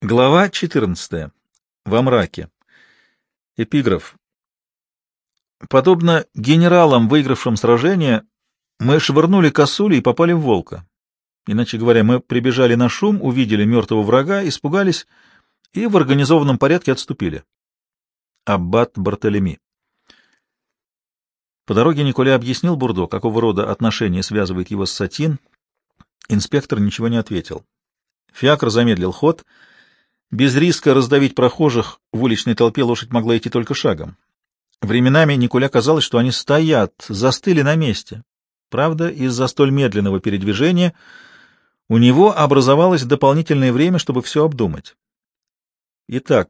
Глава 14. Во мраке. Эпиграф. Подобно генералам, выигравшим сражение, мы швырнули косули и попали в волка. Иначе говоря, мы прибежали на шум, увидели мертвого врага, испугались и в организованном порядке отступили. Аббат Бартолеми. По дороге Николя объяснил Бурдо, какого рода отношения связывает его с Сатин. Инспектор ничего не ответил. Фиакр замедлил ход — без риска раздавить прохожих в уличной толпе лошадь могла идти только шагом. Временами Никуля казалось, что они стоят, застыли на месте. Правда, из-за столь медленного передвижения у него образовалось дополнительное время, чтобы все обдумать. Итак,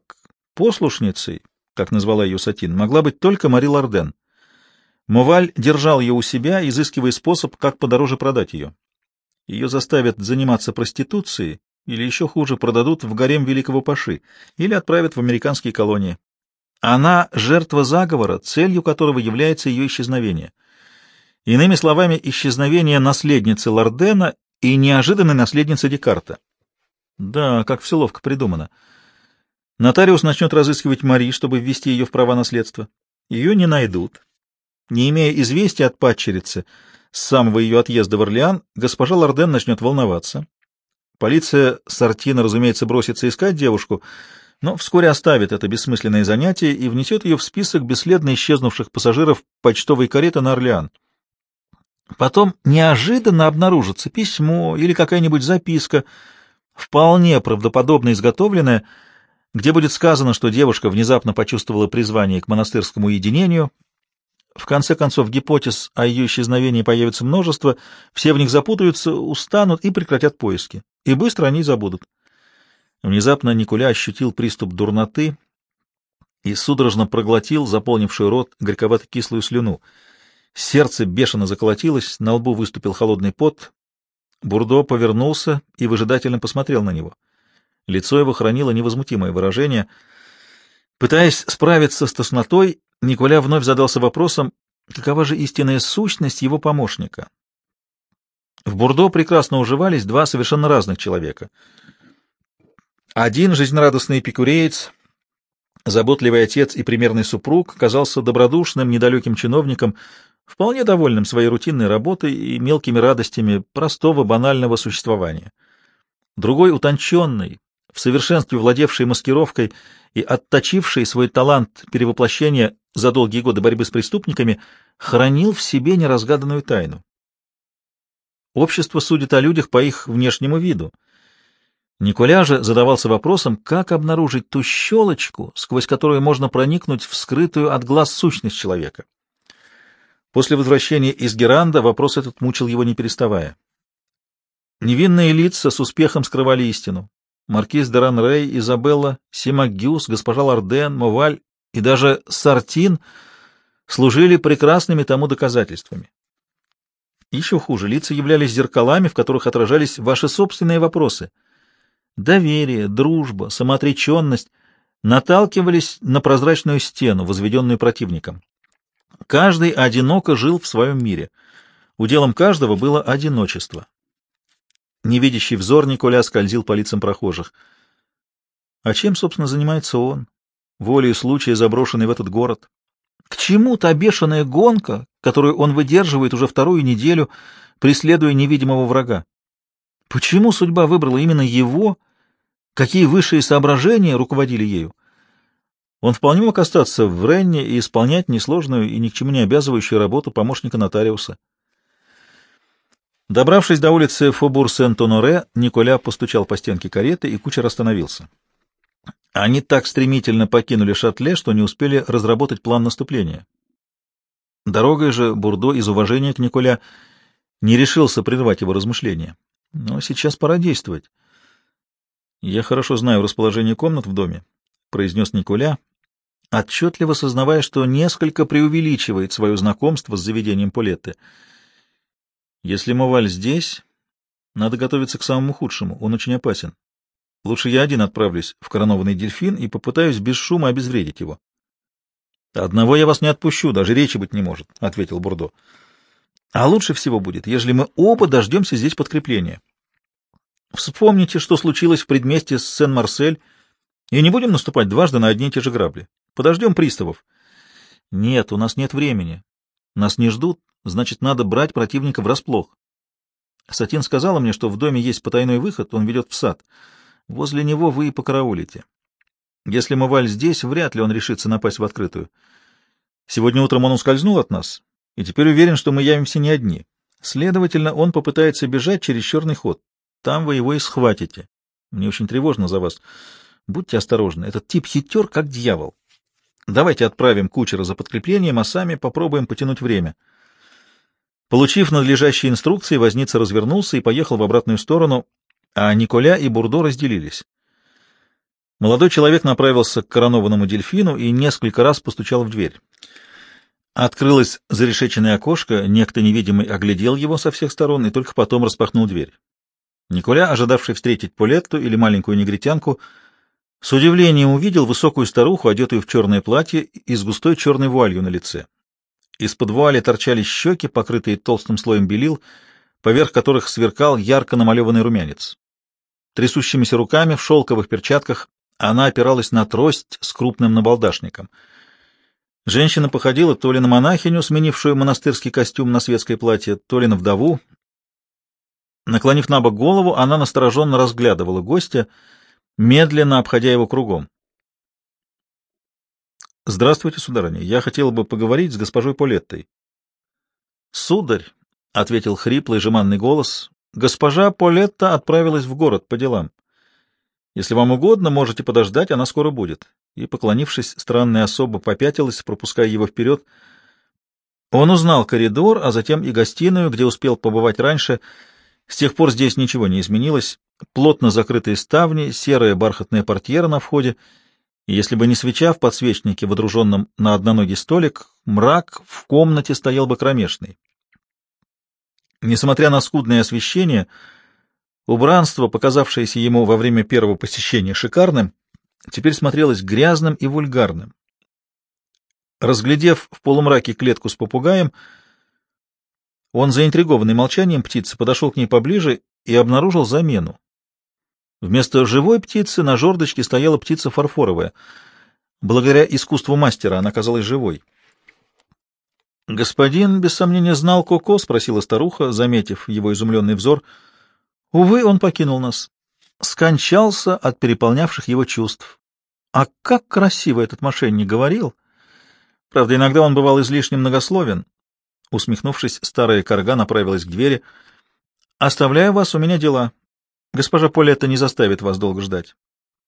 послушницей, как назвала ее Сатин, могла быть только Мари Ларден. Моваль держал ее у себя, изыскивая способ, как подороже продать ее. Ее заставят заниматься проституцией, или еще хуже, продадут в гарем Великого Паши или отправят в американские колонии. Она — жертва заговора, целью которого является ее исчезновение. Иными словами, исчезновение наследницы Лордена и неожиданной наследницы Декарта. Да, как все ловко придумано. Нотариус начнет разыскивать Мари, чтобы ввести ее в права наследства. Ее не найдут. Не имея известия от падчерицы с самого ее отъезда в Орлеан, госпожа Лорден начнет волноваться, Полиция Сартина, разумеется, бросится искать девушку, но вскоре оставит это бессмысленное занятие и внесет ее в список бесследно исчезнувших пассажиров почтовой кареты на Орлеан. Потом неожиданно обнаружится письмо или какая-нибудь записка, вполне правдоподобно изготовленная, где будет сказано, что девушка внезапно почувствовала призвание к монастырскому единению, в конце концов, гипотез о ее исчезновении появится множество, все в них запутаются, устанут и прекратят поиски. И быстро они забудут. Внезапно Никуля ощутил приступ дурноты и судорожно проглотил заполнивший рот горьковато-кислую слюну. Сердце бешено заколотилось, на лбу выступил холодный пот. Бурдо повернулся и выжидательно посмотрел на него. Лицо его хранило невозмутимое выражение. Пытаясь справиться с тошнотой, Николя вновь задался вопросом, какова же истинная сущность его помощника. В Бурдо прекрасно уживались два совершенно разных человека. Один жизнерадостный эпикуреец, заботливый отец и примерный супруг, казался добродушным, недалеким чиновником, вполне довольным своей рутинной работой и мелкими радостями простого банального существования. Другой утонченный, в совершенстве владевший маскировкой и отточивший свой талант перевоплощения за долгие годы борьбы с преступниками, хранил в себе неразгаданную тайну. Общество судит о людях по их внешнему виду. Николя же задавался вопросом, как обнаружить ту щелочку, сквозь которую можно проникнуть в скрытую от глаз сущность человека. После возвращения из Геранда вопрос этот мучил его не переставая. Невинные лица с успехом скрывали истину. Маркиз де Ранрей, Изабелла, Симагюс, госпожа Ларден, Моваль и даже Сартин служили прекрасными тому доказательствами. Еще хуже, лица являлись зеркалами, в которых отражались ваши собственные вопросы. Доверие, дружба, самоотреченность наталкивались на прозрачную стену, возведенную противником. Каждый одиноко жил в своем мире. Уделом каждого было одиночество. Невидящий взор Николя скользил по лицам прохожих. А чем, собственно, занимается он? Волею случая заброшенный в этот город. К чему та бешеная гонка, которую он выдерживает уже вторую неделю, преследуя невидимого врага? Почему судьба выбрала именно его? Какие высшие соображения руководили ею? Он вполне мог остаться в Ренне и исполнять несложную и ни к чему не обязывающую работу помощника нотариуса. Добравшись до улицы Фобур-Сен-Тоноре, Николя постучал по стенке кареты, и кучер остановился. Они так стремительно покинули шатле, что не успели разработать план наступления. Дорогой же Бурдо из уважения к Николя не решился прервать его размышления. Но сейчас пора действовать. «Я хорошо знаю расположение комнат в доме», — произнес Николя, отчетливо сознавая, что несколько преувеличивает свое знакомство с заведением Полетты. «Если Моваль здесь, надо готовиться к самому худшему, он очень опасен. Лучше я один отправлюсь в коронованный дельфин и попытаюсь без шума обезвредить его. — Одного я вас не отпущу, даже речи быть не может, — ответил Бурдо. — А лучше всего будет, ежели мы оба дождемся здесь подкрепления. Вспомните, что случилось в предместье с Сен-Марсель, и не будем наступать дважды на одни и те же грабли. Подождем приставов. Нет, у нас нет времени. Нас не ждут, значит, надо брать противника врасплох. Сатин сказала мне, что в доме есть потайной выход, он ведет в сад. Возле него вы и покараулите. Если Маваль здесь, вряд ли он решится напасть в открытую. Сегодня утром он ускользнул от нас, и теперь уверен, что мы явимся не одни. Следовательно, он попытается бежать через черный ход. Там вы его и схватите. Мне очень тревожно за вас. Будьте осторожны. Этот тип хитер, как дьявол. Давайте отправим кучера за подкреплением, а сами попробуем потянуть время. Получив надлежащие инструкции, возница развернулся и поехал в обратную сторону, а Николя и Бурдо разделились. Молодой человек направился к коронованному дельфину и несколько раз постучал в дверь. Открылось зарешеченное окошко, некто невидимый оглядел его со всех сторон и только потом распахнул дверь. Николя, ожидавший встретить Полетту или маленькую негритянку, с удивлением увидел высокую старуху, одетую в черное платье и с густой черной вуалью на лице. Из-под вуали торчали щеки, покрытые толстым слоем белил, поверх которых сверкал ярко намалеванный румянец. Трясущимися руками в шелковых перчатках она опиралась на трость с крупным набалдашником. Женщина походила то ли на монахиню, сменившую монастырский костюм на светское платье, то ли на вдову. Наклонив на бок голову, она настороженно разглядывала гостя, медленно обходя его кругом. — Здравствуйте, сударыня. Я хотела бы поговорить с госпожой Полеттой. — Сударь, — ответил хриплый жеманный голос, — госпожа Полетта отправилась в город по делам. Если вам угодно, можете подождать, она скоро будет. И, поклонившись, странная особа попятилась, пропуская его вперед. Он узнал коридор, а затем и гостиную, где успел побывать раньше. С тех пор здесь ничего не изменилось. Плотно закрытые ставни, серая бархатная портьера на входе. И если бы не свеча в подсвечнике, водруженном на одноногий столик, мрак в комнате стоял бы кромешный. Несмотря на скудное освещение, Убранство, показавшееся ему во время первого посещения шикарным, теперь смотрелось грязным и вульгарным. Разглядев в полумраке клетку с попугаем, он, заинтригованный молчанием птицы, подошел к ней поближе и обнаружил замену. Вместо живой птицы на жердочке стояла птица фарфоровая. Благодаря искусству мастера она казалась живой. «Господин, без сомнения, знал Коко?» — спросила старуха, заметив его изумленный взор — Увы, он покинул нас. Скончался от переполнявших его чувств. А как красиво этот мошенник говорил! Правда, иногда он бывал излишне многословен. Усмехнувшись, старая корга направилась к двери. «Оставляю вас, у меня дела. Госпожа Полетта не заставит вас долго ждать».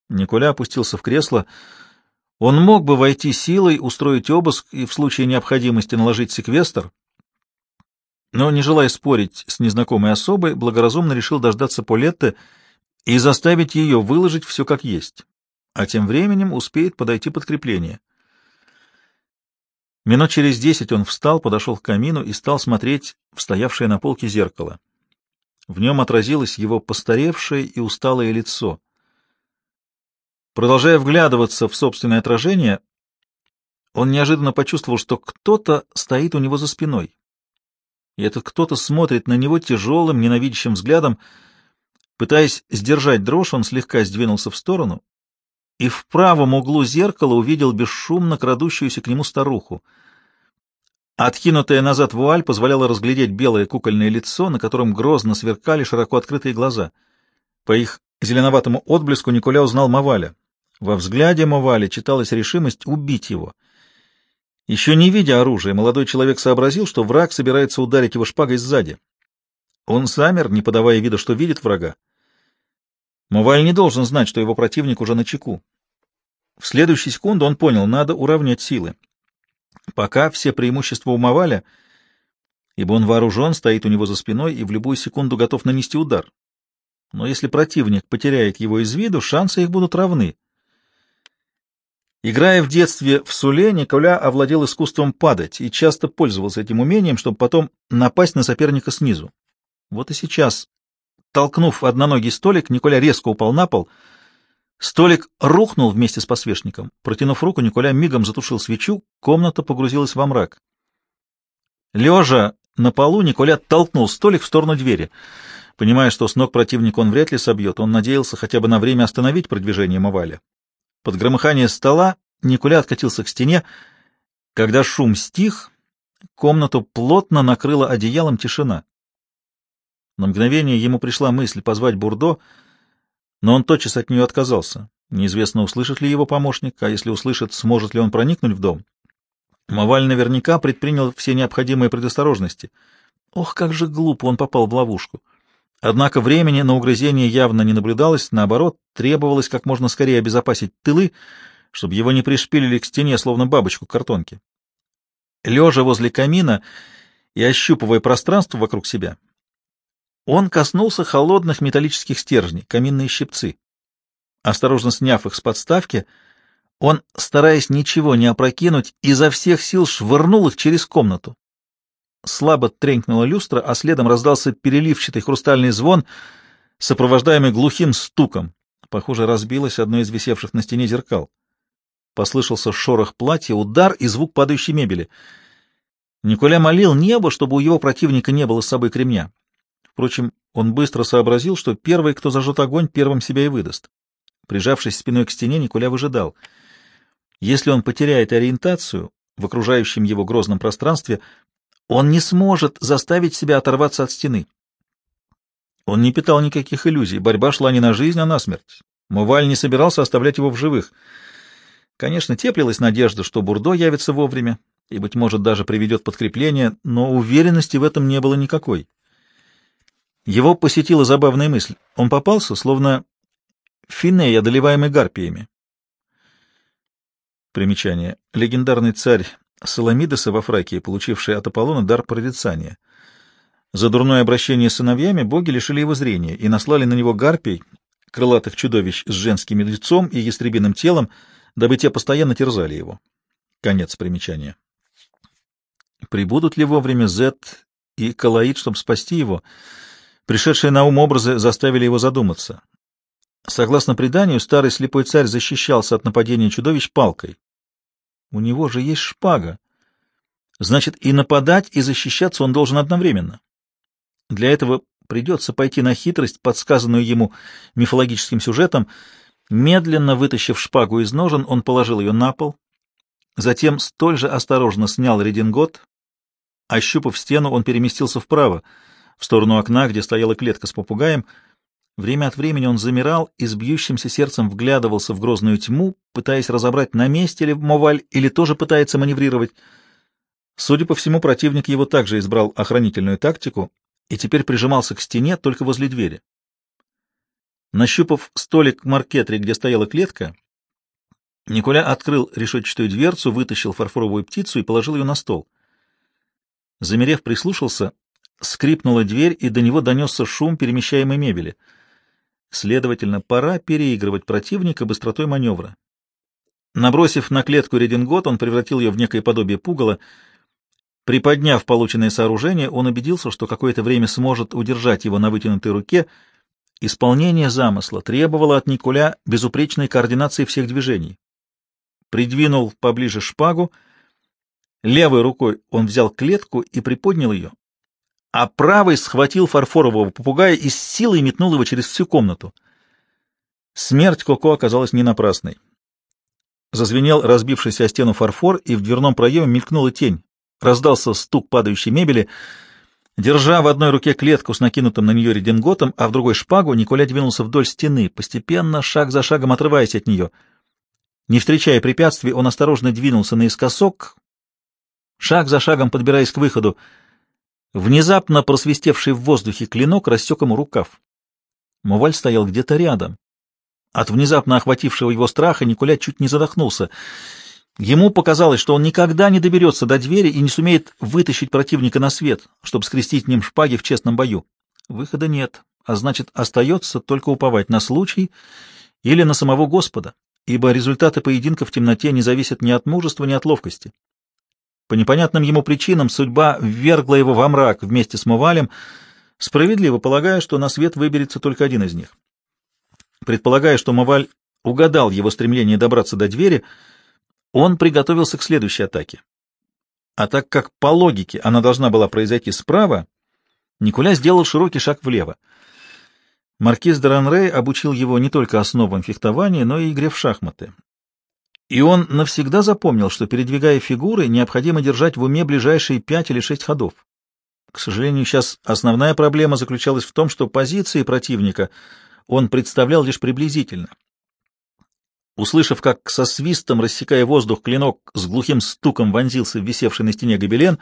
Николя опустился в кресло. Он мог бы войти силой, устроить обыск и в случае необходимости наложить секвестр, но, не желая спорить с незнакомой особой, благоразумно решил дождаться Полетты и заставить ее выложить все как есть, а тем временем успеет подойти подкрепление. Минут через десять он встал, подошел к камину и стал смотреть в стоявшее на полке зеркало. В нем отразилось его постаревшее и усталое лицо. Продолжая вглядываться в собственное отражение, он неожиданно почувствовал, что кто-то стоит у него за спиной и этот кто-то смотрит на него тяжелым, ненавидящим взглядом. Пытаясь сдержать дрожь, он слегка сдвинулся в сторону и в правом углу зеркала увидел бесшумно крадущуюся к нему старуху. Откинутая назад вуаль позволяла разглядеть белое кукольное лицо, на котором грозно сверкали широко открытые глаза. По их зеленоватому отблеску Николя узнал Маваля. Во взгляде Маваля читалась решимость убить его — еще не видя оружия, молодой человек сообразил, что враг собирается ударить его шпагой сзади. Он замер, не подавая вида, что видит врага. Муваль не должен знать, что его противник уже на чеку. В следующую секунду он понял, надо уравнять силы. Пока все преимущества у Маваля, ибо он вооружен, стоит у него за спиной и в любую секунду готов нанести удар. Но если противник потеряет его из виду, шансы их будут равны. Играя в детстве в Суле, Николя овладел искусством падать и часто пользовался этим умением, чтобы потом напасть на соперника снизу. Вот и сейчас, толкнув одноногий столик, Николя резко упал на пол. Столик рухнул вместе с посвечником. Протянув руку, Николя мигом затушил свечу, комната погрузилась во мрак. Лежа на полу, Николя толкнул столик в сторону двери. Понимая, что с ног противника он вряд ли собьет, он надеялся хотя бы на время остановить продвижение Маваля. Под громыхание стола Николя откатился к стене. Когда шум стих, комнату плотно накрыла одеялом тишина. На мгновение ему пришла мысль позвать Бурдо, но он тотчас от нее отказался. Неизвестно, услышит ли его помощник, а если услышит, сможет ли он проникнуть в дом. Маваль наверняка предпринял все необходимые предосторожности. Ох, как же глупо он попал в ловушку. Однако времени на угрызение явно не наблюдалось, наоборот, требовалось как можно скорее обезопасить тылы, чтобы его не пришпилили к стене, словно бабочку к картонке. Лежа возле камина и ощупывая пространство вокруг себя, он коснулся холодных металлических стержней, каминные щипцы. Осторожно сняв их с подставки, он, стараясь ничего не опрокинуть, изо всех сил швырнул их через комнату. Слабо тренькнула люстра, а следом раздался переливчатый хрустальный звон, сопровождаемый глухим стуком. Похоже, разбилось одно из висевших на стене зеркал. Послышался шорох платья, удар и звук падающей мебели. Николя молил небо, чтобы у его противника не было с собой кремня. Впрочем, он быстро сообразил, что первый, кто зажжет огонь, первым себя и выдаст. Прижавшись спиной к стене, Николя выжидал. Если он потеряет ориентацию в окружающем его грозном пространстве, он не сможет заставить себя оторваться от стены. Он не питал никаких иллюзий, борьба шла не на жизнь, а на смерть. Муваль не собирался оставлять его в живых. Конечно, теплилась надежда, что Бурдо явится вовремя и, быть может, даже приведет подкрепление, но уверенности в этом не было никакой. Его посетила забавная мысль. Он попался, словно Финей, одолеваемый гарпиями. Примечание. Легендарный царь Соломидеса во Фракии, получивший от Аполлона дар прорицания. За дурное обращение с сыновьями боги лишили его зрения и наслали на него гарпий, крылатых чудовищ с женским лицом и ястребиным телом, дабы те постоянно терзали его. Конец примечания. Прибудут ли вовремя Зет и Калаид, чтобы спасти его? Пришедшие на ум образы заставили его задуматься. Согласно преданию, старый слепой царь защищался от нападения чудовищ палкой. У него же есть шпага. Значит, и нападать, и защищаться он должен одновременно. Для этого придется пойти на хитрость, подсказанную ему мифологическим сюжетом. Медленно вытащив шпагу из ножен, он положил ее на пол, затем столь же осторожно снял редингот. Ощупав стену, он переместился вправо, в сторону окна, где стояла клетка с попугаем — Время от времени он замирал и с бьющимся сердцем вглядывался в грозную тьму, пытаясь разобрать, на месте ли Моваль или тоже пытается маневрировать. Судя по всему, противник его также избрал охранительную тактику и теперь прижимался к стене только возле двери. Нащупав столик маркетри, где стояла клетка, Николя открыл решетчатую дверцу, вытащил фарфоровую птицу и положил ее на стол. Замерев, прислушался, скрипнула дверь, и до него донесся шум перемещаемой мебели — Следовательно, пора переигрывать противника быстротой маневра. Набросив на клетку редингот, он превратил ее в некое подобие пугала. Приподняв полученное сооружение, он убедился, что какое-то время сможет удержать его на вытянутой руке. Исполнение замысла требовало от Николя безупречной координации всех движений. Придвинул поближе шпагу, левой рукой он взял клетку и приподнял ее, а правый схватил фарфорового попугая и с силой метнул его через всю комнату. Смерть Коко оказалась не напрасной. Зазвенел разбившийся о стену фарфор, и в дверном проеме мелькнула тень. Раздался стук падающей мебели. Держа в одной руке клетку с накинутым на нее рединготом, а в другой шпагу, Николя двинулся вдоль стены, постепенно, шаг за шагом отрываясь от нее. Не встречая препятствий, он осторожно двинулся наискосок, шаг за шагом подбираясь к выходу. Внезапно просвистевший в воздухе клинок рассек ему рукав. Муваль стоял где-то рядом. От внезапно охватившего его страха Николя чуть не задохнулся. Ему показалось, что он никогда не доберется до двери и не сумеет вытащить противника на свет, чтобы скрестить ним шпаги в честном бою. Выхода нет, а значит, остается только уповать на случай или на самого Господа, ибо результаты поединка в темноте не зависят ни от мужества, ни от ловкости. По непонятным ему причинам судьба ввергла его во мрак вместе с Мувалем, справедливо полагая, что на свет выберется только один из них. Предполагая, что Муваль угадал его стремление добраться до двери, он приготовился к следующей атаке. А так как по логике она должна была произойти справа, Николя сделал широкий шаг влево. Маркиз де Ранрей обучил его не только основам фехтования, но и игре в шахматы. И он навсегда запомнил, что, передвигая фигуры, необходимо держать в уме ближайшие пять или шесть ходов. К сожалению, сейчас основная проблема заключалась в том, что позиции противника он представлял лишь приблизительно. Услышав, как со свистом, рассекая воздух, клинок с глухим стуком вонзился в висевший на стене гобелен,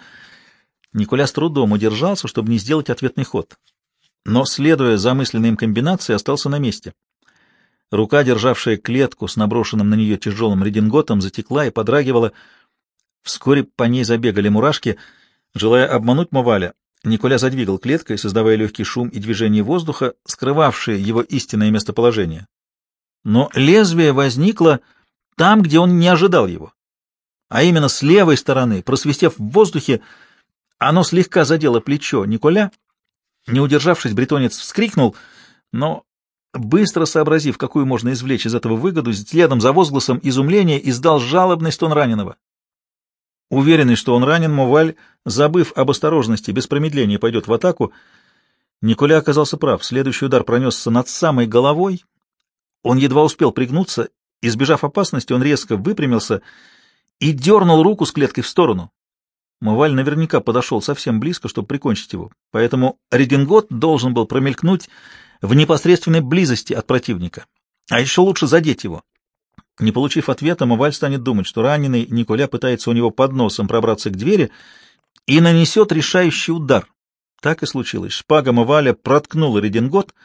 Николя с трудом удержался, чтобы не сделать ответный ход. Но, следуя замысленной им комбинации, остался на месте. Рука, державшая клетку с наброшенным на нее тяжелым рединготом, затекла и подрагивала. Вскоре по ней забегали мурашки. Желая обмануть Моваля, Николя задвигал клеткой, создавая легкий шум и движение воздуха, скрывавшие его истинное местоположение но лезвие возникло там, где он не ожидал его. А именно с левой стороны, просвистев в воздухе, оно слегка задело плечо Николя. Не удержавшись, бретонец вскрикнул, но, быстро сообразив, какую можно извлечь из этого выгоду, следом за возгласом изумления издал жалобный стон раненого. Уверенный, что он ранен, Моваль, забыв об осторожности, без промедления пойдет в атаку, Николя оказался прав. Следующий удар пронесся над самой головой, он едва успел пригнуться, избежав опасности, он резко выпрямился и дернул руку с клеткой в сторону. Моваль наверняка подошел совсем близко, чтобы прикончить его, поэтому редингот должен был промелькнуть в непосредственной близости от противника, а еще лучше задеть его. Не получив ответа, Моваль станет думать, что раненый Николя пытается у него под носом пробраться к двери и нанесет решающий удар. Так и случилось. Шпага Моваля проткнула редингот —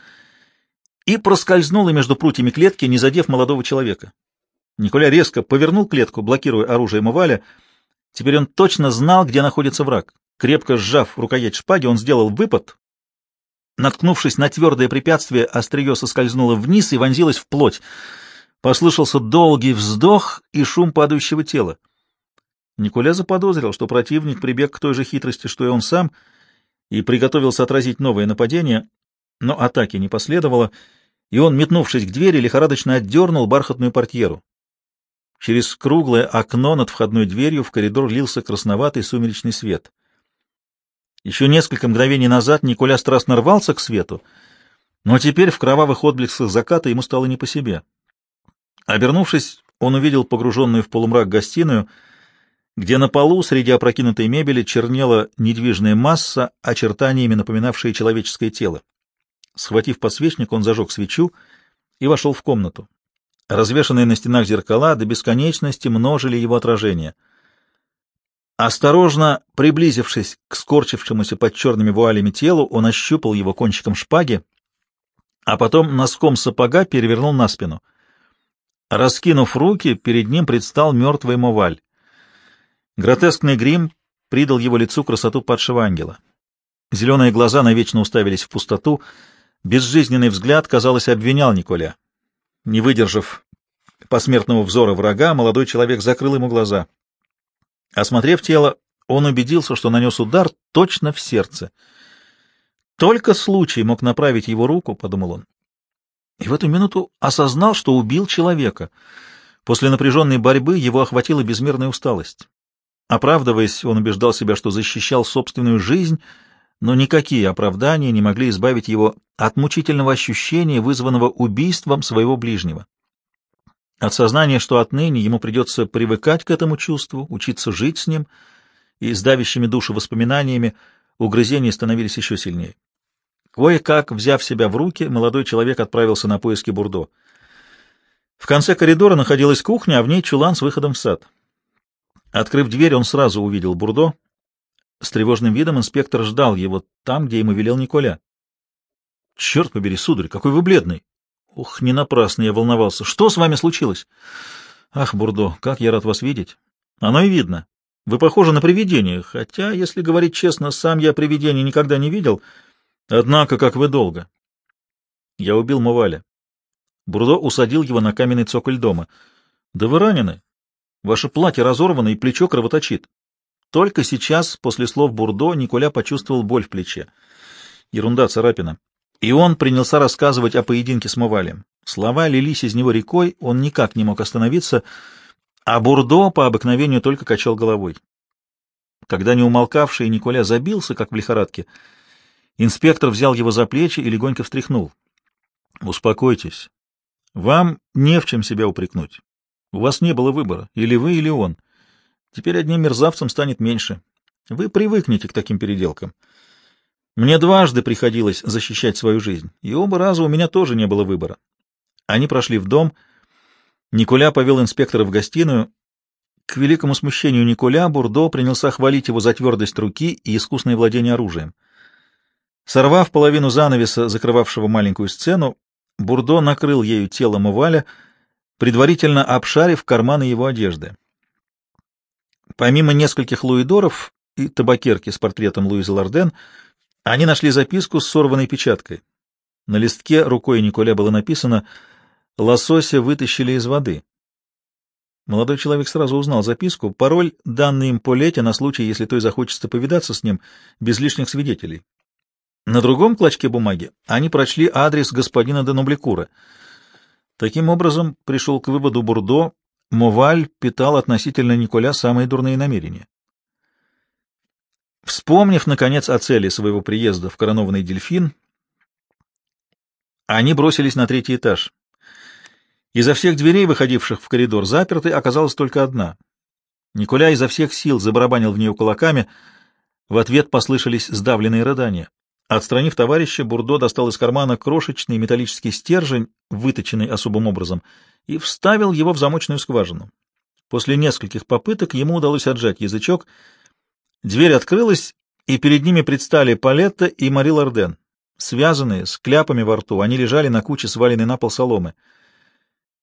и проскользнула между прутьями клетки, не задев молодого человека. Николя резко повернул клетку, блокируя оружие Маваля. Теперь он точно знал, где находится враг. Крепко сжав рукоять шпаги, он сделал выпад. Наткнувшись на твердое препятствие, острие соскользнуло вниз и вонзилось в плоть. Послышался долгий вздох и шум падающего тела. Николя заподозрил, что противник прибег к той же хитрости, что и он сам, и приготовился отразить новое нападение — но атаки не последовало, и он, метнувшись к двери, лихорадочно отдернул бархатную портьеру. Через круглое окно над входной дверью в коридор лился красноватый сумеречный свет. Еще несколько мгновений назад Николя страстно рвался к свету, но теперь в кровавых отблесках заката ему стало не по себе. Обернувшись, он увидел погруженную в полумрак гостиную, где на полу среди опрокинутой мебели чернела недвижная масса, очертаниями напоминавшая человеческое тело. Схватив подсвечник, он зажег свечу и вошел в комнату. Развешанные на стенах зеркала до бесконечности множили его отражения. Осторожно приблизившись к скорчившемуся под черными вуалями телу, он ощупал его кончиком шпаги, а потом носком сапога перевернул на спину. Раскинув руки, перед ним предстал мертвый Моваль. Гротескный грим придал его лицу красоту падшего ангела. Зеленые глаза навечно уставились в пустоту — Безжизненный взгляд, казалось, обвинял Николя. Не выдержав посмертного взора врага, молодой человек закрыл ему глаза. Осмотрев тело, он убедился, что нанес удар точно в сердце. Только случай мог направить его руку, — подумал он. И в эту минуту осознал, что убил человека. После напряженной борьбы его охватила безмерная усталость. Оправдываясь, он убеждал себя, что защищал собственную жизнь — но никакие оправдания не могли избавить его от мучительного ощущения, вызванного убийством своего ближнего. От сознания, что отныне ему придется привыкать к этому чувству, учиться жить с ним, и с давящими душу воспоминаниями угрызения становились еще сильнее. Кое-как, взяв себя в руки, молодой человек отправился на поиски Бурдо. В конце коридора находилась кухня, а в ней чулан с выходом в сад. Открыв дверь, он сразу увидел Бурдо, с тревожным видом инспектор ждал его там, где ему велел Николя. — Черт побери, сударь, какой вы бледный! — Ух, не напрасно я волновался. Что с вами случилось? — Ах, Бурдо, как я рад вас видеть! Оно и видно. Вы похожи на привидение, хотя, если говорить честно, сам я привидений никогда не видел. Однако, как вы долго. Я убил Муваля. Бурдо усадил его на каменный цоколь дома. — Да вы ранены. Ваше платье разорвано и плечо кровоточит. Только сейчас, после слов Бурдо, Николя почувствовал боль в плече. Ерунда, царапина. И он принялся рассказывать о поединке с Мовалем. Слова лились из него рекой, он никак не мог остановиться, а Бурдо по обыкновению только качал головой. Когда не умолкавший Николя забился, как в лихорадке, инспектор взял его за плечи и легонько встряхнул. Успокойтесь. Вам не в чем себя упрекнуть. У вас не было выбора, или вы, или он. Теперь одним мерзавцем станет меньше. Вы привыкнете к таким переделкам. Мне дважды приходилось защищать свою жизнь, и оба раза у меня тоже не было выбора. Они прошли в дом. Николя повел инспектора в гостиную. К великому смущению Николя Бурдо принялся хвалить его за твердость руки и искусное владение оружием. Сорвав половину занавеса, закрывавшего маленькую сцену, Бурдо накрыл ею тело Муваля, предварительно обшарив карманы его одежды. Помимо нескольких луидоров и табакерки с портретом Луизы Лорден, они нашли записку с сорванной печаткой. На листке рукой Николя было написано «Лосося вытащили из воды». Молодой человек сразу узнал записку, пароль, данный им Полете на случай, если той захочется повидаться с ним, без лишних свидетелей. На другом клочке бумаги они прочли адрес господина Денубликура. Таким образом, пришел к выводу Бурдо, Моваль питал относительно Николя самые дурные намерения. Вспомнив, наконец, о цели своего приезда в коронованный дельфин, они бросились на третий этаж. Изо всех дверей, выходивших в коридор, запертой оказалась только одна. Николя изо всех сил забарабанил в нее кулаками. В ответ послышались сдавленные рыдания. Отстранив товарища, Бурдо достал из кармана крошечный металлический стержень, выточенный особым образом, и вставил его в замочную скважину. После нескольких попыток ему удалось отжать язычок. Дверь открылась, и перед ними предстали Палетта и Мари Лорден. Связанные, с кляпами во рту, они лежали на куче сваленной на пол соломы.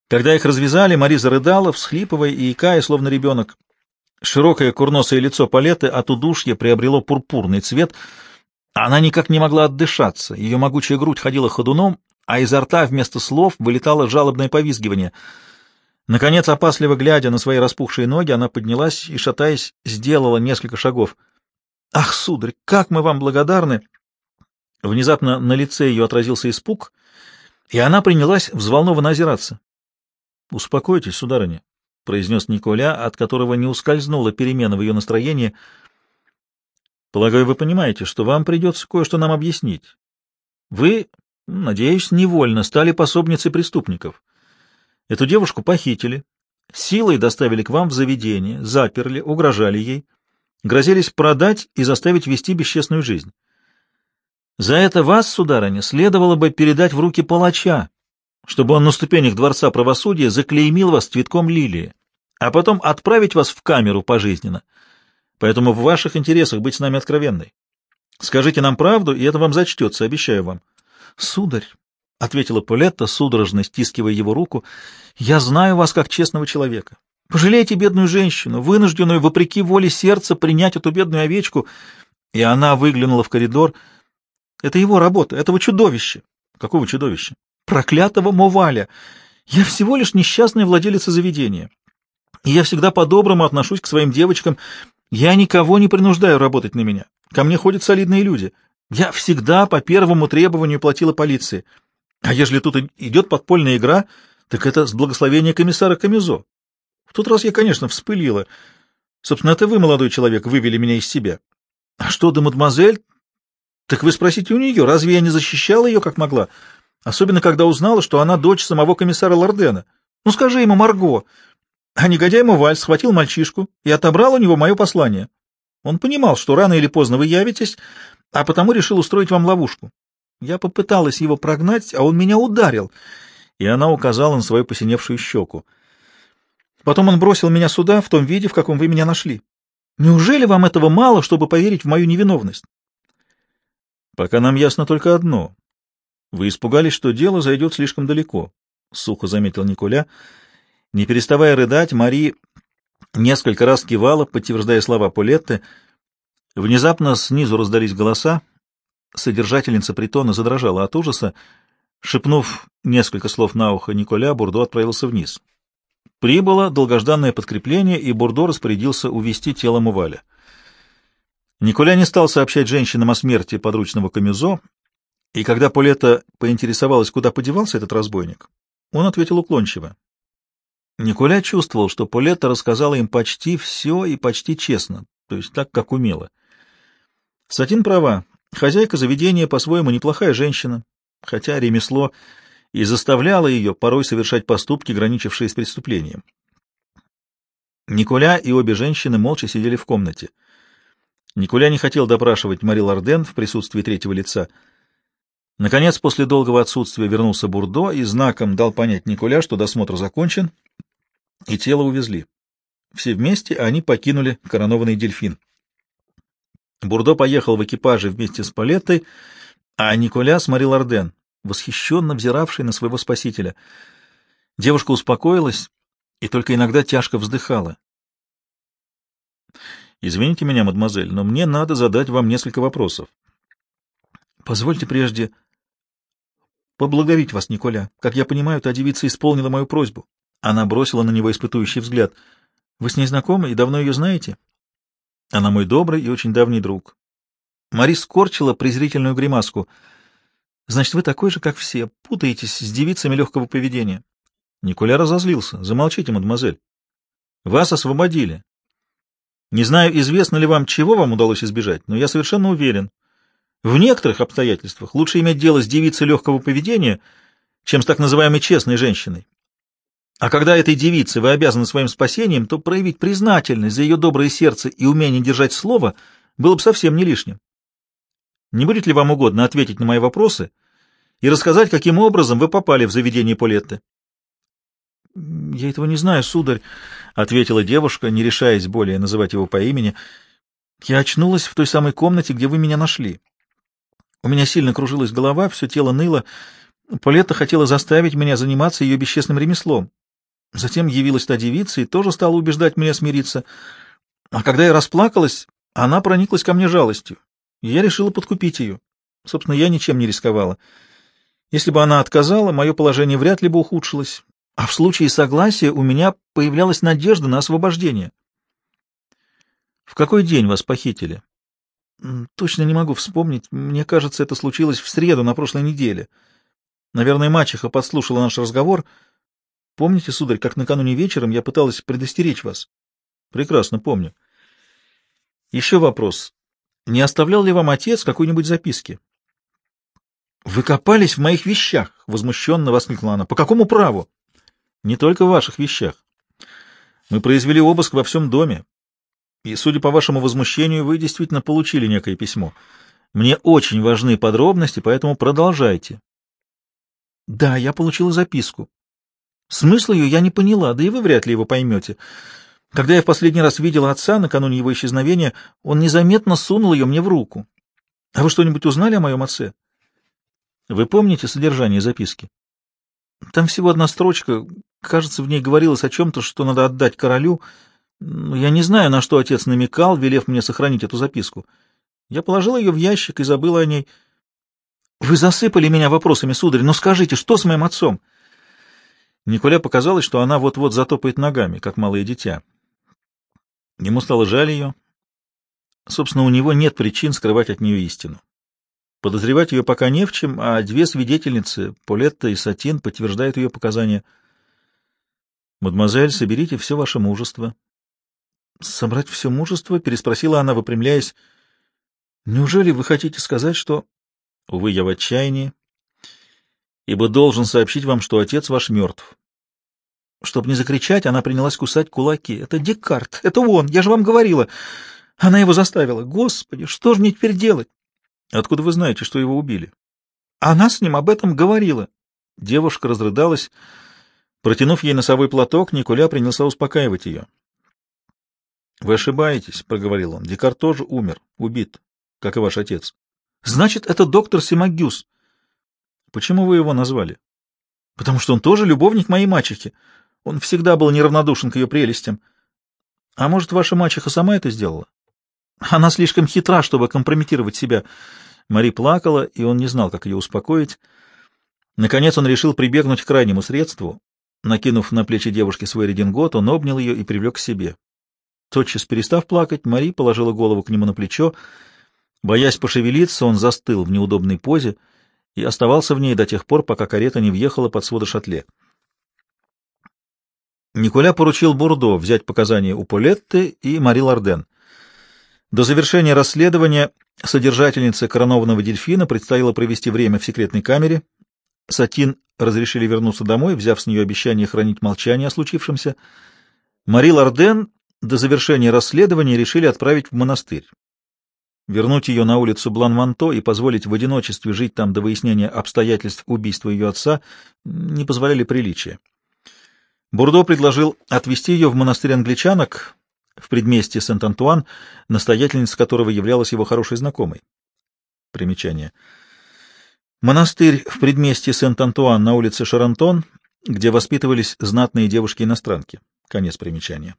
Когда их развязали, Мари зарыдала, всхлипывая и икая, словно ребенок. Широкое курносое лицо Палетты от удушья приобрело пурпурный цвет — она никак не могла отдышаться, ее могучая грудь ходила ходуном, а изо рта вместо слов вылетало жалобное повизгивание. Наконец, опасливо глядя на свои распухшие ноги, она поднялась и, шатаясь, сделала несколько шагов. — Ах, сударь, как мы вам благодарны! Внезапно на лице ее отразился испуг, и она принялась взволнованно озираться. — Успокойтесь, сударыня, — произнес Николя, от которого не ускользнула перемена в ее настроении — Полагаю, вы понимаете, что вам придется кое-что нам объяснить. Вы, надеюсь, невольно стали пособницей преступников. Эту девушку похитили, силой доставили к вам в заведение, заперли, угрожали ей, грозились продать и заставить вести бесчестную жизнь. За это вас, сударыня, следовало бы передать в руки палача, чтобы он на ступенях Дворца правосудия заклеймил вас цветком лилии, а потом отправить вас в камеру пожизненно — Поэтому в ваших интересах быть с нами откровенной. Скажите нам правду, и это вам зачтется, обещаю вам. — Сударь, — ответила Полетта, судорожно стискивая его руку, — я знаю вас как честного человека. Пожалейте бедную женщину, вынужденную, вопреки воле сердца, принять эту бедную овечку. И она выглянула в коридор. Это его работа, этого чудовища. Какого чудовища? Проклятого Моваля. Я всего лишь несчастная владелица заведения. И я всегда по-доброму отношусь к своим девочкам, я никого не принуждаю работать на меня. Ко мне ходят солидные люди. Я всегда по первому требованию платила полиции. А ежели тут идет подпольная игра, так это с благословения комиссара Камизо. В тот раз я, конечно, вспылила. Собственно, это вы, молодой человек, вывели меня из себя. А что до мадемуазель? Так вы спросите у нее, разве я не защищала ее, как могла? Особенно, когда узнала, что она дочь самого комиссара Лордена. Ну, скажи ему, Марго, а негодяй Муваль схватил мальчишку и отобрал у него мое послание. Он понимал, что рано или поздно вы явитесь, а потому решил устроить вам ловушку. Я попыталась его прогнать, а он меня ударил, и она указала на свою посиневшую щеку. Потом он бросил меня сюда в том виде, в каком вы меня нашли. Неужели вам этого мало, чтобы поверить в мою невиновность? Пока нам ясно только одно. Вы испугались, что дело зайдет слишком далеко, — сухо заметил Николя. Не переставая рыдать, Мари несколько раз кивала, подтверждая слова Полетты. Внезапно снизу раздались голоса. Содержательница притона задрожала от ужаса. Шепнув несколько слов на ухо Николя, Бурдо отправился вниз. Прибыло долгожданное подкрепление, и Бурдо распорядился увести тело Муваля. Николя не стал сообщать женщинам о смерти подручного Камюзо, и когда Полета поинтересовалась, куда подевался этот разбойник, он ответил уклончиво. Николя чувствовал, что Полетта рассказала им почти все и почти честно, то есть так, как умела. Сатин права. Хозяйка заведения по-своему неплохая женщина, хотя ремесло и заставляла ее порой совершать поступки, граничившие с преступлением. Николя и обе женщины молча сидели в комнате. Николя не хотел допрашивать Мари Ларден в присутствии третьего лица. Наконец, после долгого отсутствия вернулся Бурдо и знаком дал понять Николя, что досмотр закончен, и тело увезли. Все вместе они покинули коронованный дельфин. Бурдо поехал в экипаже вместе с Палеттой, а Николя с Мари Ларден, восхищенно взиравший на своего спасителя. Девушка успокоилась и только иногда тяжко вздыхала. «Извините меня, мадемуазель, но мне надо задать вам несколько вопросов. Позвольте прежде поблагодарить вас, Николя. Как я понимаю, та девица исполнила мою просьбу». Она бросила на него испытующий взгляд. «Вы с ней знакомы и давно ее знаете?» «Она мой добрый и очень давний друг». Мари скорчила презрительную гримаску. «Значит, вы такой же, как все, путаетесь с девицами легкого поведения». Николя разозлился. «Замолчите, мадемуазель. Вас освободили. Не знаю, известно ли вам, чего вам удалось избежать, но я совершенно уверен. В некоторых обстоятельствах лучше иметь дело с девицей легкого поведения, чем с так называемой честной женщиной. А когда этой девице вы обязаны своим спасением, то проявить признательность за ее доброе сердце и умение держать слово было бы совсем не лишним. Не будет ли вам угодно ответить на мои вопросы и рассказать, каким образом вы попали в заведение Полетты? — Я этого не знаю, сударь, — ответила девушка, не решаясь более называть его по имени. — Я очнулась в той самой комнате, где вы меня нашли. У меня сильно кружилась голова, все тело ныло. Полетта хотела заставить меня заниматься ее бесчестным ремеслом. Затем явилась та девица и тоже стала убеждать меня смириться. А когда я расплакалась, она прониклась ко мне жалостью, и я решила подкупить ее. Собственно, я ничем не рисковала. Если бы она отказала, мое положение вряд ли бы ухудшилось а в случае согласия у меня появлялась надежда на освобождение. В какой день вас похитили? Точно не могу вспомнить. Мне кажется, это случилось в среду на прошлой неделе. Наверное, мачеха подслушала наш разговор. Помните, сударь, как накануне вечером я пыталась предостеречь вас? Прекрасно помню. Еще вопрос. Не оставлял ли вам отец какой-нибудь записки? Вы копались в моих вещах, возмущенно воскликнула она. По какому праву? Не только в ваших вещах. Мы произвели обыск во всем доме. И, судя по вашему возмущению, вы действительно получили некое письмо. Мне очень важны подробности, поэтому продолжайте. Да, я получила записку. Смысл ее я не поняла, да и вы вряд ли его поймете. Когда я в последний раз видела отца накануне его исчезновения, он незаметно сунул ее мне в руку. А вы что-нибудь узнали о моем отце? Вы помните содержание записки? Там всего одна строчка, Кажется, в ней говорилось о чем-то, что надо отдать королю. Я не знаю, на что отец намекал, велев мне сохранить эту записку. Я положил ее в ящик и забыл о ней. Вы засыпали меня вопросами, сударь, но скажите, что с моим отцом? Николя показалось, что она вот-вот затопает ногами, как малое дитя. Ему стало жаль ее. Собственно, у него нет причин скрывать от нее истину. Подозревать ее пока не в чем, а две свидетельницы, Полетта и Сатин, подтверждают ее показания — «Мадемуазель, соберите все ваше мужество». «Собрать все мужество?» — переспросила она, выпрямляясь. «Неужели вы хотите сказать, что...» «Увы, я в отчаянии, ибо должен сообщить вам, что отец ваш мертв». Чтобы не закричать, она принялась кусать кулаки. «Это Декарт! Это он! Я же вам говорила!» Она его заставила. «Господи, что же мне теперь делать?» «Откуда вы знаете, что его убили?» «Она с ним об этом говорила». Девушка разрыдалась. Протянув ей носовой платок, Николя принялся успокаивать ее. — Вы ошибаетесь, — проговорил он. — Декарт тоже умер, убит, как и ваш отец. — Значит, это доктор Симагюс. — Почему вы его назвали? — Потому что он тоже любовник моей мачехи. Он всегда был неравнодушен к ее прелестям. — А может, ваша мачеха сама это сделала? — Она слишком хитра, чтобы компрометировать себя. Мари плакала, и он не знал, как ее успокоить. Наконец он решил прибегнуть к крайнему средству. Накинув на плечи девушки свой редингот, он обнял ее и привлек к себе. Тотчас перестав плакать, Мари положила голову к нему на плечо. Боясь пошевелиться, он застыл в неудобной позе и оставался в ней до тех пор, пока карета не въехала под своды шатле. Николя поручил Бурдо взять показания у Полетты и Мари Ларден. До завершения расследования содержательнице коронованного дельфина предстояло провести время в секретной камере, Сатин разрешили вернуться домой, взяв с нее обещание хранить молчание о случившемся. Мари Ларден до завершения расследования решили отправить в монастырь. Вернуть ее на улицу Блан-Манто и позволить в одиночестве жить там до выяснения обстоятельств убийства ее отца не позволяли приличия. Бурдо предложил отвезти ее в монастырь англичанок в предместье Сент-Антуан, настоятельница которого являлась его хорошей знакомой. Примечание. Монастырь в предместье Сент-Антуан на улице Шарантон, где воспитывались знатные девушки-иностранки. Конец примечания.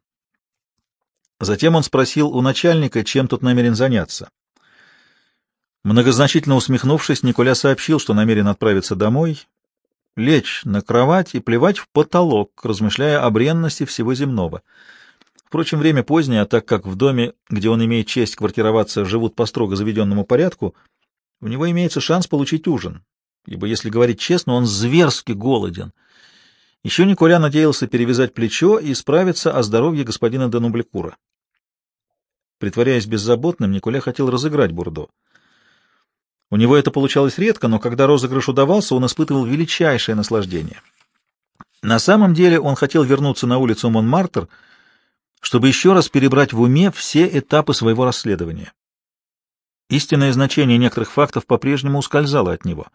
Затем он спросил у начальника, чем тут намерен заняться. Многозначительно усмехнувшись, Николя сообщил, что намерен отправиться домой, лечь на кровать и плевать в потолок, размышляя о бренности всего земного. Впрочем, время позднее, а так как в доме, где он имеет честь квартироваться, живут по строго заведенному порядку, у него имеется шанс получить ужин, ибо, если говорить честно, он зверски голоден. Еще Николя надеялся перевязать плечо и справиться о здоровье господина Денублекура. Притворяясь беззаботным, Николя хотел разыграть Бурдо. У него это получалось редко, но когда розыгрыш удавался, он испытывал величайшее наслаждение. На самом деле он хотел вернуться на улицу Монмартр, чтобы еще раз перебрать в уме все этапы своего расследования. Истинное значение некоторых фактов по-прежнему ускользало от него.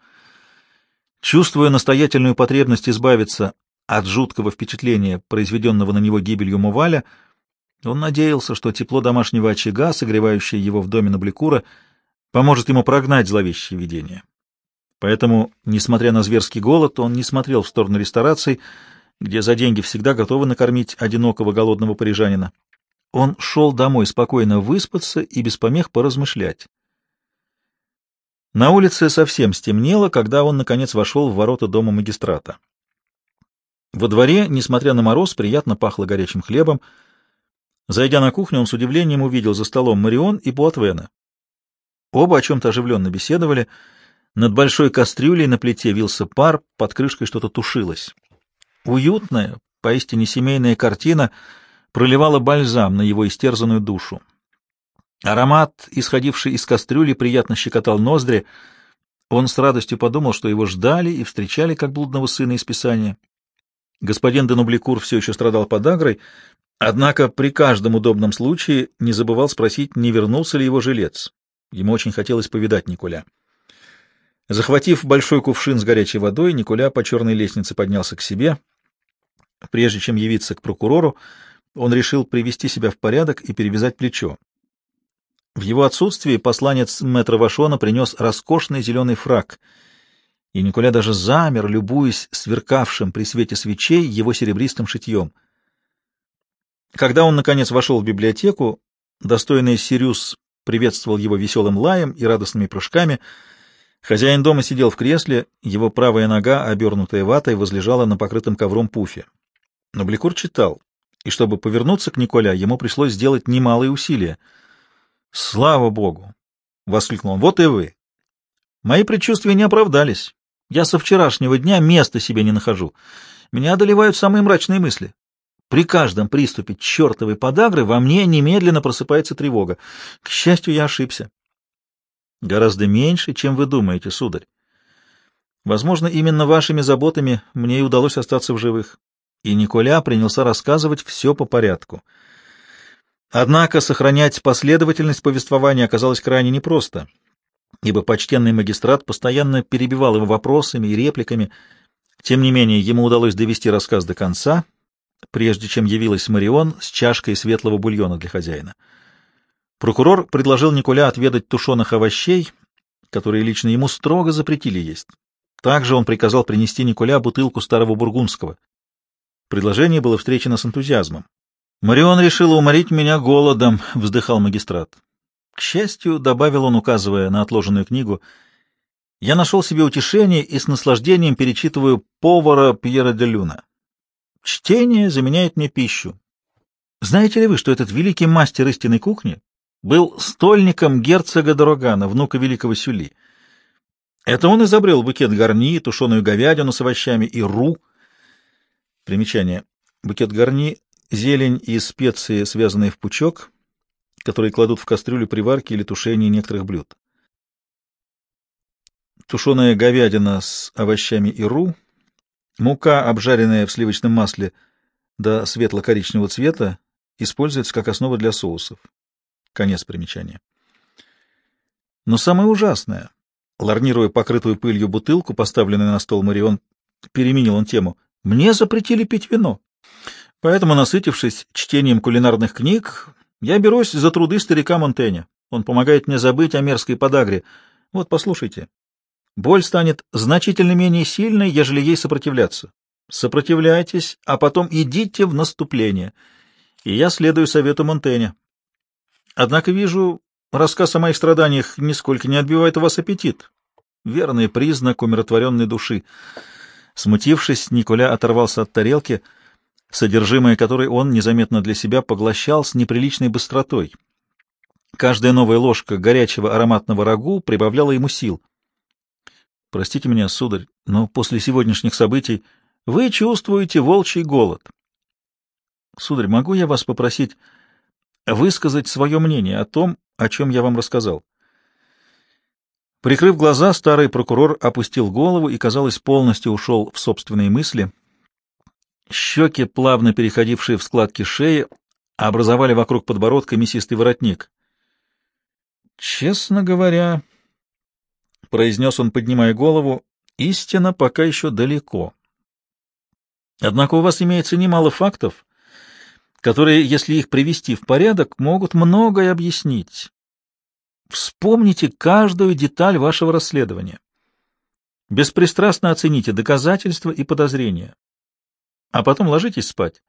Чувствуя настоятельную потребность избавиться от жуткого впечатления, произведенного на него гибелью Муваля, он надеялся, что тепло домашнего очага, согревающее его в доме Набликура, поможет ему прогнать зловещее видение. Поэтому, несмотря на зверский голод, он не смотрел в сторону рестораций, где за деньги всегда готовы накормить одинокого голодного парижанина. Он шел домой спокойно выспаться и без помех поразмышлять. На улице совсем стемнело, когда он, наконец, вошел в ворота дома магистрата. Во дворе, несмотря на мороз, приятно пахло горячим хлебом, Зайдя на кухню, он с удивлением увидел за столом Марион и Буатвена. Оба о чем-то оживленно беседовали. Над большой кастрюлей на плите вился пар, под крышкой что-то тушилось. Уютная, поистине семейная картина проливала бальзам на его истерзанную душу. Аромат, исходивший из кастрюли, приятно щекотал ноздри. Он с радостью подумал, что его ждали и встречали как блудного сына из Писания. Господин Денубликур все еще страдал подагрой Однако при каждом удобном случае не забывал спросить, не вернулся ли его жилец. Ему очень хотелось повидать Николя. Захватив большой кувшин с горячей водой, Николя по черной лестнице поднялся к себе. Прежде чем явиться к прокурору, он решил привести себя в порядок и перевязать плечо. В его отсутствие посланец мэтра Вашона принес роскошный зеленый фраг, и Николя даже замер, любуясь сверкавшим при свете свечей его серебристым шитьем — когда он, наконец, вошел в библиотеку, достойный Сириус приветствовал его веселым лаем и радостными прыжками. Хозяин дома сидел в кресле, его правая нога, обернутая ватой, возлежала на покрытом ковром пуфе. Но Бликур читал, и чтобы повернуться к Николя, ему пришлось сделать немалые усилия. «Слава Богу!» — воскликнул он. «Вот и вы! Мои предчувствия не оправдались. Я со вчерашнего дня места себе не нахожу. Меня одолевают самые мрачные мысли. При каждом приступе чертовой подагры во мне немедленно просыпается тревога. К счастью, я ошибся. Гораздо меньше, чем вы думаете, сударь. Возможно, именно вашими заботами мне и удалось остаться в живых. И Николя принялся рассказывать все по порядку. Однако сохранять последовательность повествования оказалось крайне непросто, ибо почтенный магистрат постоянно перебивал его вопросами и репликами. Тем не менее, ему удалось довести рассказ до конца — прежде чем явилась Марион с чашкой светлого бульона для хозяина. Прокурор предложил Николя отведать тушеных овощей, которые лично ему строго запретили есть. Также он приказал принести Николя бутылку старого бургундского. Предложение было встречено с энтузиазмом. «Марион решила уморить меня голодом», — вздыхал магистрат. К счастью, добавил он, указывая на отложенную книгу, я нашел себе утешение и с наслаждением перечитываю повара Пьера де Люна. Чтение заменяет мне пищу. Знаете ли вы, что этот великий мастер истинной кухни был стольником герцога Дорогана, внука великого Сюли? Это он изобрел букет гарни, тушеную говядину с овощами и ру. Примечание. Букет гарни — зелень и специи, связанные в пучок, которые кладут в кастрюлю при варке или тушении некоторых блюд. тушеная говядина с овощами и ру, мука, обжаренная в сливочном масле до светло-коричневого цвета, используется как основа для соусов. Конец примечания. Но самое ужасное, ларнируя покрытую пылью бутылку, поставленную на стол Марион, переменил он тему. «Мне запретили пить вино. Поэтому, насытившись чтением кулинарных книг, я берусь за труды старика Монтэня. Он помогает мне забыть о мерзкой подагре. Вот, послушайте. Боль станет значительно менее сильной, ежели ей сопротивляться. Сопротивляйтесь, а потом идите в наступление. И я следую совету Монтэня. Однако вижу, рассказ о моих страданиях нисколько не отбивает у вас аппетит. Верный признак умиротворенной души. Смутившись, Николя оторвался от тарелки — содержимое которой он незаметно для себя поглощал с неприличной быстротой. Каждая новая ложка горячего ароматного рагу прибавляла ему сил. «Простите меня, сударь, но после сегодняшних событий вы чувствуете волчий голод. Сударь, могу я вас попросить высказать свое мнение о том, о чем я вам рассказал?» Прикрыв глаза, старый прокурор опустил голову и, казалось, полностью ушел в собственные мысли — Щеки, плавно переходившие в складки шеи, образовали вокруг подбородка мясистый воротник. «Честно говоря», — произнес он, поднимая голову, — «истина пока еще далеко. Однако у вас имеется немало фактов, которые, если их привести в порядок, могут многое объяснить. Вспомните каждую деталь вашего расследования. Беспристрастно оцените доказательства и подозрения а потом ложитесь спать.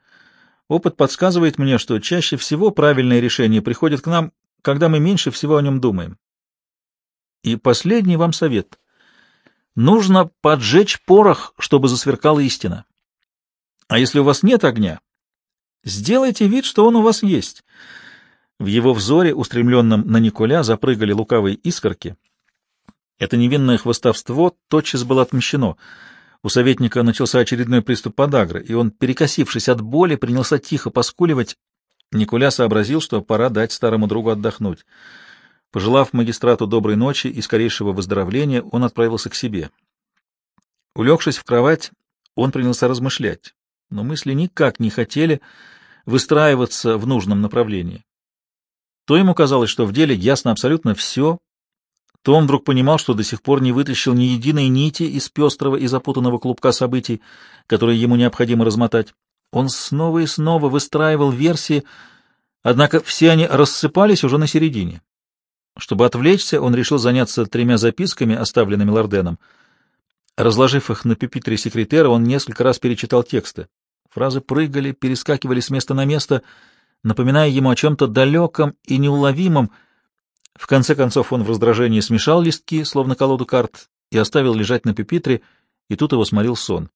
Опыт подсказывает мне, что чаще всего правильное решение приходит к нам, когда мы меньше всего о нем думаем. И последний вам совет. Нужно поджечь порох, чтобы засверкала истина. А если у вас нет огня, сделайте вид, что он у вас есть. В его взоре, устремленном на Николя, запрыгали лукавые искорки. Это невинное хвостовство тотчас было отмщено — у советника начался очередной приступ подагры, и он, перекосившись от боли, принялся тихо поскуливать. Никуля сообразил, что пора дать старому другу отдохнуть. Пожелав магистрату доброй ночи и скорейшего выздоровления, он отправился к себе. Улегшись в кровать, он принялся размышлять, но мысли никак не хотели выстраиваться в нужном направлении. То ему казалось, что в деле ясно абсолютно все, то он вдруг понимал, что до сих пор не вытащил ни единой нити из пестрого и запутанного клубка событий, которые ему необходимо размотать. Он снова и снова выстраивал версии, однако все они рассыпались уже на середине. Чтобы отвлечься, он решил заняться тремя записками, оставленными Лорденом. Разложив их на пюпитре секретера, он несколько раз перечитал тексты. Фразы прыгали, перескакивали с места на место, напоминая ему о чем-то далеком и неуловимом, в конце концов он в раздражении смешал листки, словно колоду карт, и оставил лежать на пепитре, и тут его сморил сон.